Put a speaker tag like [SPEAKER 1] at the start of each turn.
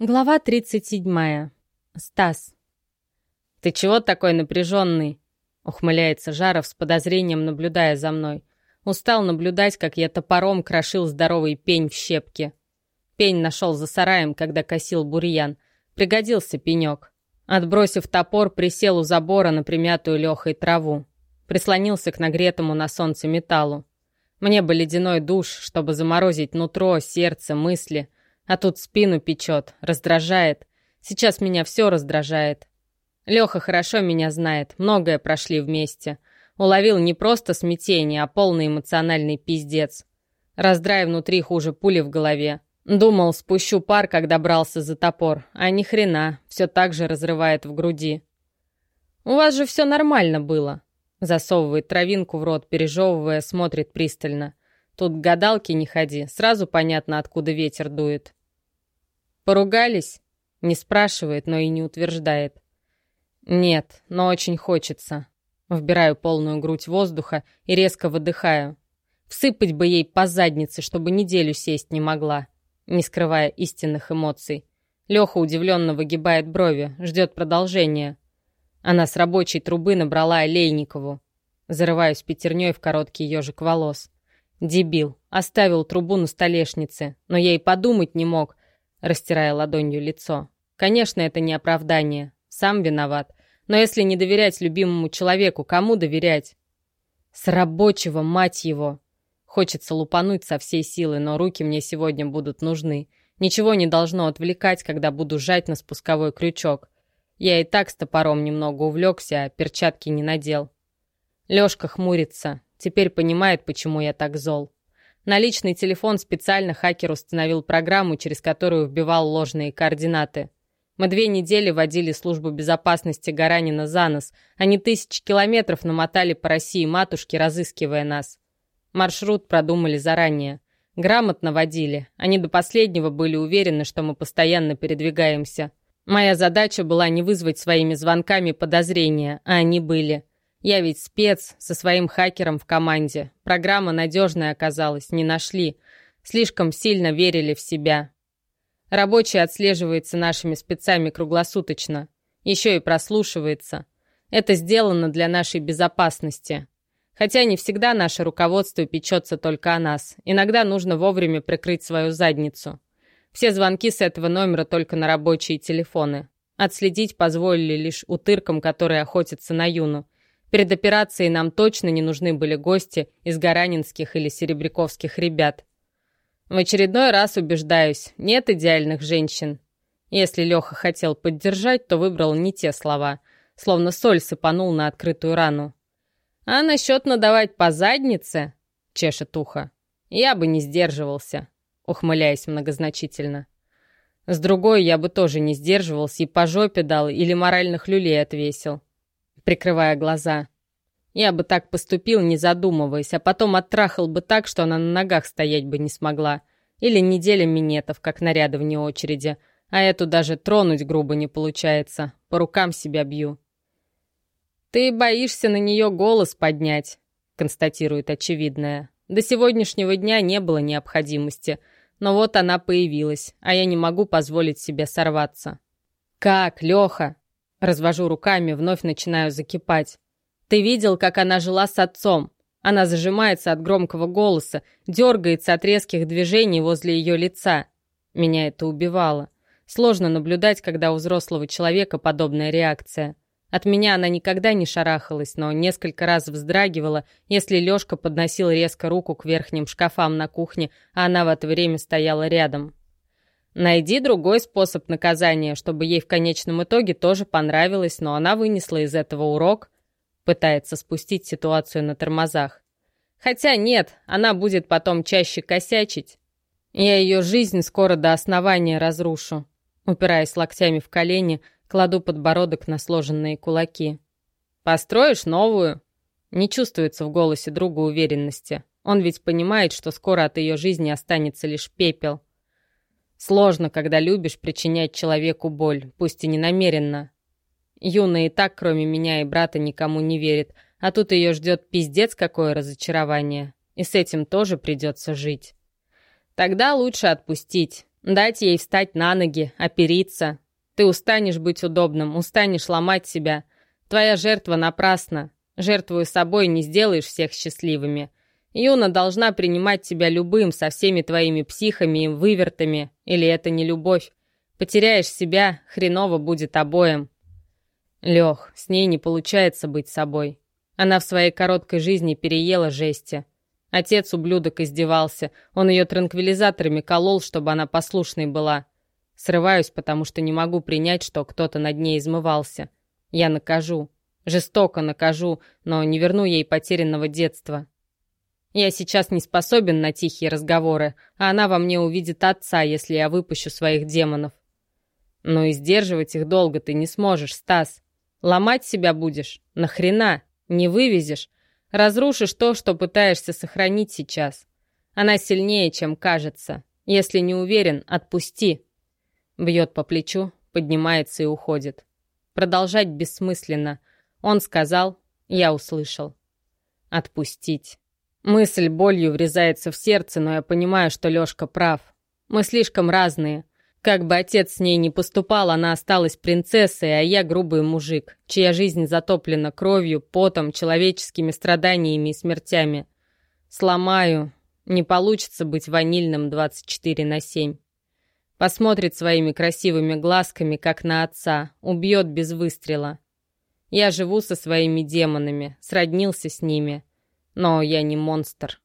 [SPEAKER 1] Глава 37. Стас.
[SPEAKER 2] «Ты чего такой напряженный?» Ухмыляется Жаров с подозрением, наблюдая за мной. Устал наблюдать, как я топором крошил здоровый пень в щепке. Пень нашел за сараем, когда косил бурьян. Пригодился пенек. Отбросив топор, присел у забора на примятую Лехой траву. Прислонился к нагретому на солнце металлу. Мне бы ледяной душ, чтобы заморозить нутро, сердце, мысли — а тут спину печет, раздражает. Сейчас меня все раздражает. Леха хорошо меня знает, многое прошли вместе. Уловил не просто смятение, а полный эмоциональный пиздец. Раздрай внутри хуже пули в голове. Думал, спущу пар, когда брался за топор, а ни хрена, все так же разрывает в груди. «У вас же все нормально было», Засовывает травинку в рот, пережевывая, смотрит пристально. Тут гадалки не ходи, сразу понятно, откуда ветер дует. Поругались? Не спрашивает, но и не утверждает. Нет, но очень хочется. Вбираю полную грудь воздуха и резко выдыхаю. Всыпать бы ей по заднице, чтобы неделю сесть не могла, не скрывая истинных эмоций. Леха удивленно выгибает брови, ждет продолжения. Она с рабочей трубы набрала Олейникову. Зарываюсь пятерней в короткий ежик волос. Дебил. Оставил трубу на столешнице. Но я и подумать не мог, растирая ладонью лицо. Конечно, это не оправдание. Сам виноват. Но если не доверять любимому человеку, кому доверять? С рабочего, мать его! Хочется лупануть со всей силы, но руки мне сегодня будут нужны. Ничего не должно отвлекать, когда буду жать на спусковой крючок. Я и так с топором немного увлекся, а перчатки не надел. Лёшка хмурится. Теперь понимает, почему я так зол. На личный телефон специально хакер установил программу, через которую вбивал ложные координаты. Мы две недели водили службу безопасности Гаранина за нос. Они тысячи километров намотали по России матушки, разыскивая нас. Маршрут продумали заранее. Грамотно водили. Они до последнего были уверены, что мы постоянно передвигаемся. Моя задача была не вызвать своими звонками подозрения, а они были. Я ведь спец со своим хакером в команде. Программа надежная оказалась, не нашли. Слишком сильно верили в себя. Рабочий отслеживается нашими спецами круглосуточно. Еще и прослушивается. Это сделано для нашей безопасности. Хотя не всегда наше руководство печется только о нас. Иногда нужно вовремя прикрыть свою задницу. Все звонки с этого номера только на рабочие телефоны. Отследить позволили лишь утыркам, которые охотятся на Юну. Перед операцией нам точно не нужны были гости из гаранинских или серебряковских ребят. В очередной раз убеждаюсь, нет идеальных женщин. Если Леха хотел поддержать, то выбрал не те слова, словно соль сыпанул на открытую рану. А насчет надавать по заднице, чешет ухо, я бы не сдерживался, ухмыляясь многозначительно. С другой я бы тоже не сдерживался и по жопе дал или моральных люлей отвесил прикрывая глаза. Я бы так поступил, не задумываясь, а потом оттрахал бы так, что она на ногах стоять бы не смогла. Или неделя минетов, как наряды вне очереди. А эту даже тронуть грубо не получается. По рукам себя бью. «Ты боишься на нее голос поднять», — констатирует очевидное. «До сегодняшнего дня не было необходимости, но вот она появилась, а я не могу позволить себе сорваться». «Как, Леха?» Развожу руками, вновь начинаю закипать. Ты видел, как она жила с отцом? Она зажимается от громкого голоса, дергается от резких движений возле ее лица. Меня это убивало. Сложно наблюдать, когда у взрослого человека подобная реакция. От меня она никогда не шарахалась, но несколько раз вздрагивала, если Лёшка подносил резко руку к верхним шкафам на кухне, а она в это время стояла рядом. Найди другой способ наказания, чтобы ей в конечном итоге тоже понравилось, но она вынесла из этого урок, пытается спустить ситуацию на тормозах. Хотя нет, она будет потом чаще косячить. Я ее жизнь скоро до основания разрушу. Упираясь локтями в колени, кладу подбородок на сложенные кулаки. «Построишь новую?» Не чувствуется в голосе друга уверенности. Он ведь понимает, что скоро от ее жизни останется лишь пепел. Сложно, когда любишь причинять человеку боль, пусть и не намеренно. Юна и так, кроме меня и брата, никому не верит, а тут ее ждет пиздец какое разочарование. И с этим тоже придется жить. Тогда лучше отпустить. Дать ей встать на ноги, опериться. Ты устанешь быть удобным, устанешь ломать себя. Твоя жертва напрасна. Жертвуя собой, не сделаешь всех счастливыми. Юна должна принимать тебя любым, со всеми твоими психами и вывертами. Или это не любовь? Потеряешь себя, хреново будет обоим. Лех, с ней не получается быть собой. Она в своей короткой жизни переела жести. Отец ублюдок издевался. Он ее транквилизаторами колол, чтобы она послушной была. Срываюсь, потому что не могу принять, что кто-то над ней измывался. Я накажу. Жестоко накажу, но не верну ей потерянного детства. Я сейчас не способен на тихие разговоры, а она во мне увидит отца, если я выпущу своих демонов. Но и сдерживать их долго ты не сможешь, Стас. Ломать себя будешь? Нахрена? Не вывезешь? Разрушишь то, что пытаешься сохранить сейчас. Она сильнее, чем кажется. Если не уверен, отпусти. Бьет по плечу, поднимается и уходит. Продолжать бессмысленно. Он сказал, я услышал. Отпустить. Мысль болью врезается в сердце, но я понимаю, что Лёшка прав. Мы слишком разные. Как бы отец с ней не поступал, она осталась принцессой, а я грубый мужик, чья жизнь затоплена кровью, потом, человеческими страданиями и смертями. Сломаю. Не получится быть ванильным 24 на 7. Посмотрит своими красивыми глазками, как на отца, убьет без выстрела. Я живу со своими демонами, сроднился с ними — но я не монстр.